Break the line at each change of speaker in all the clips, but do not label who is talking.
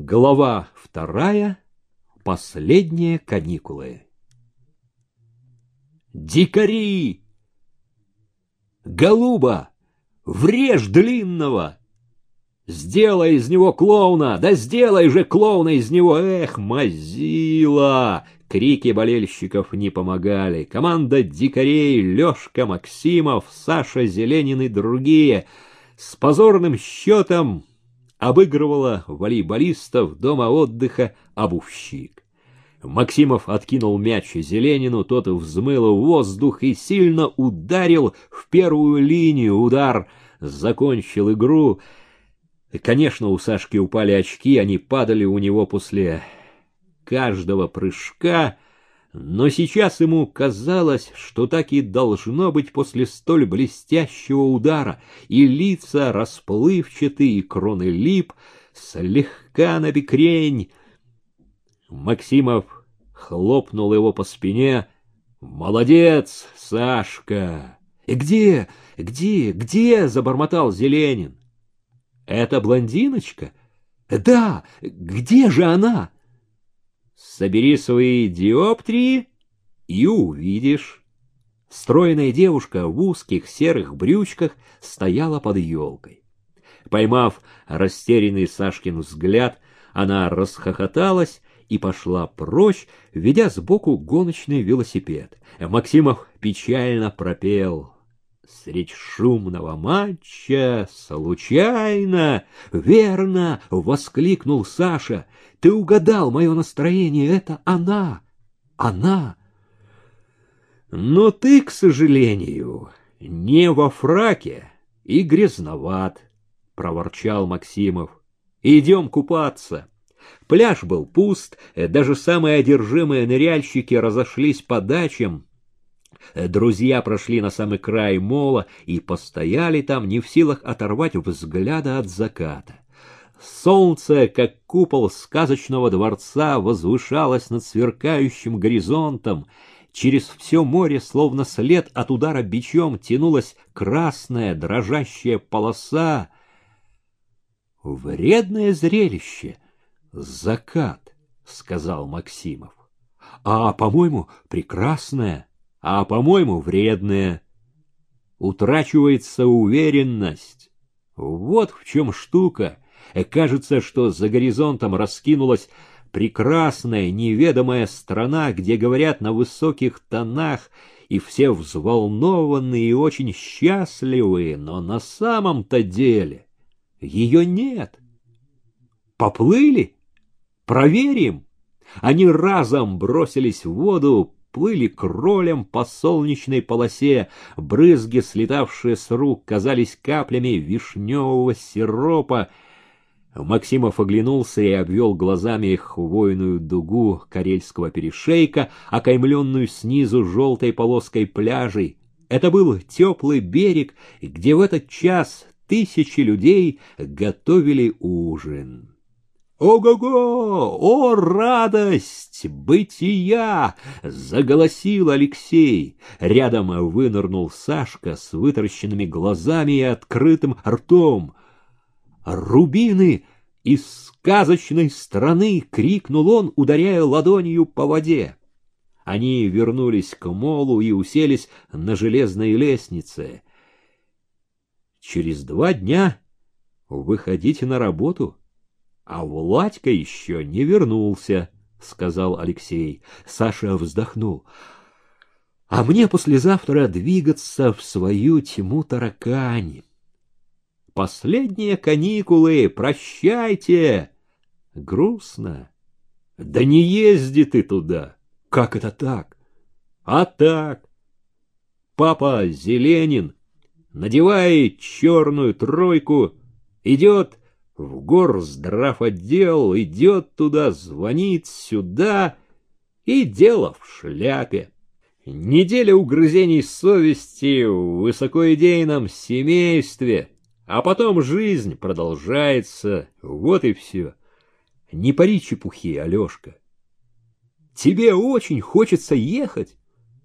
Глава вторая. Последние каникулы. Дикари! Голуба! Врежь длинного! Сделай из него клоуна! Да сделай же клоуна из него! Эх, мазила! Крики болельщиков не помогали. Команда дикарей, Лёшка Максимов, Саша Зеленин и другие с позорным счетом обыгрывала волейболистов дома отдыха обувщик. Максимов откинул мяч Зеленину, тот взмыл в воздух и сильно ударил в первую линию. Удар закончил игру. Конечно, у Сашки упали очки, они падали у него после каждого прыжка — но сейчас ему казалось, что так и должно быть после столь блестящего удара, и лица расплывчатые, и кроны лип слегка набекрень. Максимов хлопнул его по спине. «Молодец, Сашка!» «И где, где, где?» — забормотал Зеленин. «Это блондиночка?» «Да, где же она?» Собери свои диоптрии и увидишь. Стройная девушка в узких серых брючках стояла под елкой. Поймав растерянный Сашкин взгляд, она расхохоталась и пошла прочь, ведя сбоку гоночный велосипед. Максимов печально пропел Средь шумного матча случайно, верно, воскликнул Саша. Ты угадал мое настроение, это она, она. Но ты, к сожалению, не во фраке и грязноват, проворчал Максимов. Идем купаться. Пляж был пуст, даже самые одержимые ныряльщики разошлись по дачам, Друзья прошли на самый край мола и постояли там, не в силах оторвать взгляда от заката. Солнце, как купол сказочного дворца, возвышалось над сверкающим горизонтом. Через все море, словно след от удара бичом, тянулась красная дрожащая полоса. «Вредное зрелище! Закат!» — сказал Максимов. «А, по-моему, прекрасное!» А, по-моему, вредное. Утрачивается уверенность. Вот в чем штука. Кажется, что за горизонтом раскинулась прекрасная неведомая страна, где говорят на высоких тонах, и все взволнованные и очень счастливые, но на самом-то деле ее нет. Поплыли? Проверим. Они разом бросились в воду, плыли кролем по солнечной полосе, брызги, слетавшие с рук, казались каплями вишневого сиропа. Максимов оглянулся и обвел глазами хвойную дугу карельского перешейка, окаймленную снизу желтой полоской пляжей. Это был теплый берег, где в этот час тысячи людей готовили ужин. «Ого-го! О, радость бытия!» — заголосил Алексей. Рядом вынырнул Сашка с вытаращенными глазами и открытым ртом. «Рубины из сказочной страны!» — крикнул он, ударяя ладонью по воде. Они вернулись к молу и уселись на железной лестнице. «Через два дня выходите на работу», а Владька еще не вернулся, — сказал Алексей. Саша вздохнул. — А мне послезавтра двигаться в свою тьму таракань. Последние каникулы, прощайте! Грустно. Да не езди ты туда. Как это так? А так. Папа Зеленин, надевая черную тройку, идет в горздрав отдел, идет туда, звонит сюда, и дело в шляпе. Неделя угрызений совести в высокоидейном семействе, а потом жизнь продолжается, вот и все. Не пари чепухи, Алешка. Тебе очень хочется ехать?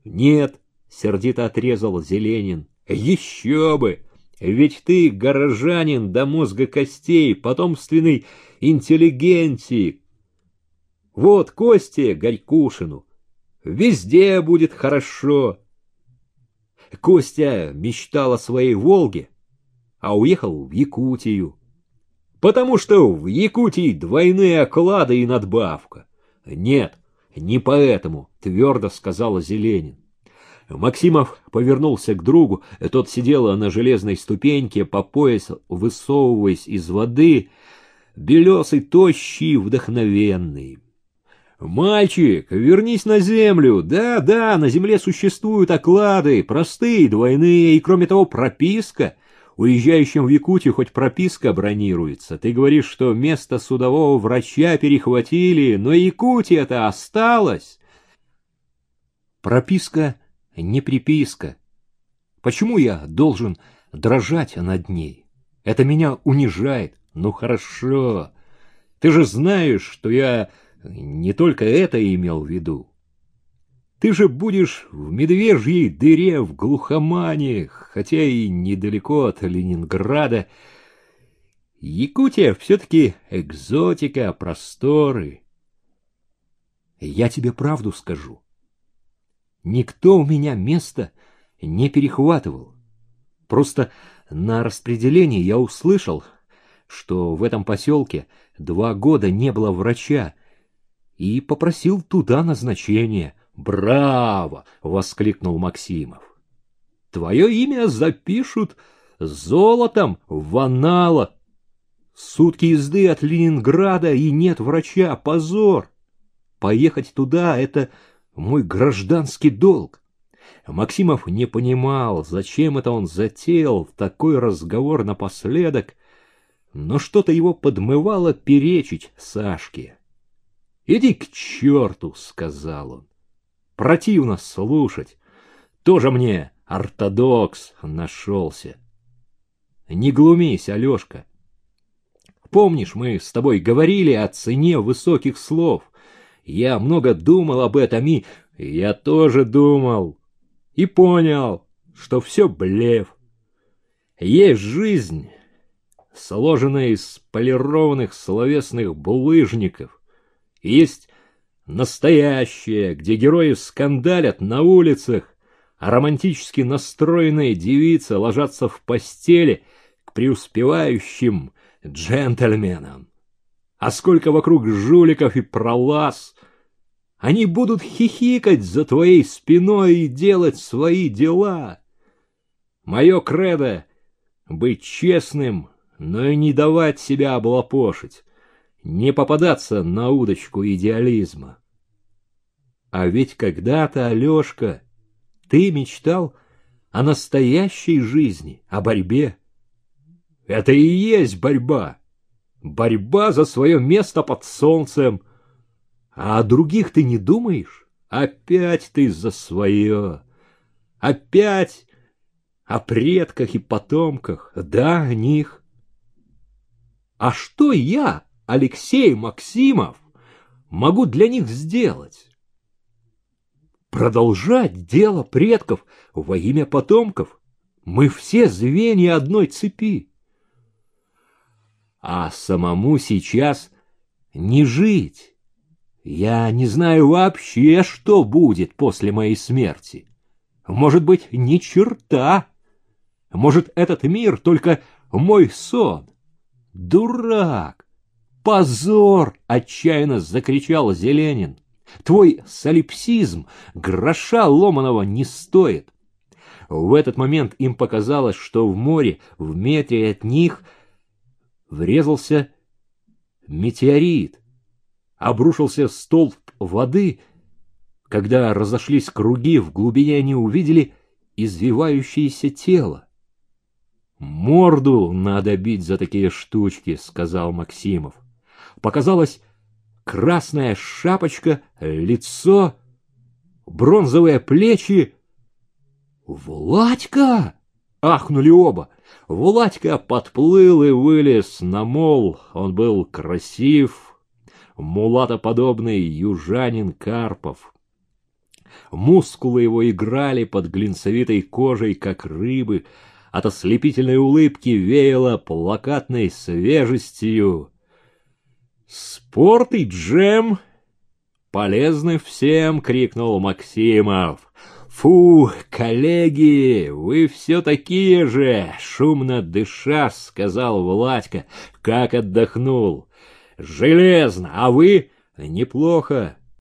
Нет, сердито отрезал Зеленин. Еще бы! Ведь ты горожанин до мозга костей, потомственный интеллигентик. Вот Косте Горькушину. Везде будет хорошо. Костя мечтал о своей Волге, а уехал в Якутию. Потому что в Якутии двойные оклады и надбавка. Нет, не поэтому, твердо сказала Зеленин. Максимов повернулся к другу, тот сидел на железной ступеньке по пояс, высовываясь из воды, белесый, тощий, вдохновенный. «Мальчик, вернись на землю! Да-да, на земле существуют оклады, простые, двойные, и, кроме того, прописка. Уезжающим в Якутию хоть прописка бронируется. Ты говоришь, что место судового врача перехватили, но Якутия-то осталась!» «Прописка не приписка. Почему я должен дрожать над ней? Это меня унижает. Ну хорошо. Ты же знаешь, что я не только это имел в виду. Ты же будешь в медвежьей дыре в глухомане, хотя и недалеко от Ленинграда. Якутия все-таки экзотика, просторы. Я тебе правду скажу. Никто у меня место не перехватывал. Просто на распределении я услышал, что в этом поселке два года не было врача, и попросил туда назначение. «Браво!» — воскликнул Максимов. «Твое имя запишут золотом в анналах. Сутки езды от Ленинграда и нет врача. Позор! Поехать туда — это мой гражданский долг. Максимов не понимал, зачем это он затеял такой разговор напоследок, но что-то его подмывало перечить Сашке. «Иди к черту!» — сказал он. «Противно слушать. Тоже мне ортодокс нашелся. Не глумись, Алешка. Помнишь, мы с тобой говорили о цене высоких слов?» Я много думал об этом, и я тоже думал. И понял, что все блеф. Есть жизнь, сложенная из полированных словесных булыжников. Есть настоящая, где герои скандалят на улицах, а романтически настроенные девицы ложатся в постели к преуспевающим джентльменам. А сколько вокруг жуликов и пролаз! Они будут хихикать за твоей спиной и делать свои дела. Мое кредо — быть честным, но и не давать себя облапошить, не попадаться на удочку идеализма. А ведь когда-то, Алешка, ты мечтал о настоящей жизни, о борьбе. Это и есть борьба. Борьба за свое место под солнцем. А о других ты не думаешь? Опять ты за свое. Опять о предках и потомках. Да, о них. А что я, Алексей Максимов, могу для них сделать? Продолжать дело предков во имя потомков. Мы все звенья одной цепи а самому сейчас не жить. Я не знаю вообще, что будет после моей смерти. Может быть, ни черта. Может, этот мир только мой сон. Дурак! Позор! Отчаянно закричал Зеленин. Твой солипсизм гроша ломаного не стоит. В этот момент им показалось, что в море, в метре от них, врезался метеорит, обрушился столб воды. Когда разошлись круги, в глубине они увидели извивающееся тело. «Морду надо бить за такие штучки», — сказал Максимов. Показалась красная шапочка, лицо, бронзовые плечи. «Владька!» — ахнули оба. Владька подплыл и вылез на мол. Он был красив, мулатоподобный южанин Карпов. Мускулы его играли под глинцевитой кожей, как рыбы. От ослепительной улыбки веяло плакатной свежестью. Спорт и джем полезны всем, крикнул Максимов. Фу, коллеги, вы все такие же, шумно дыша, сказал Владька, как отдохнул. Железно, а вы неплохо,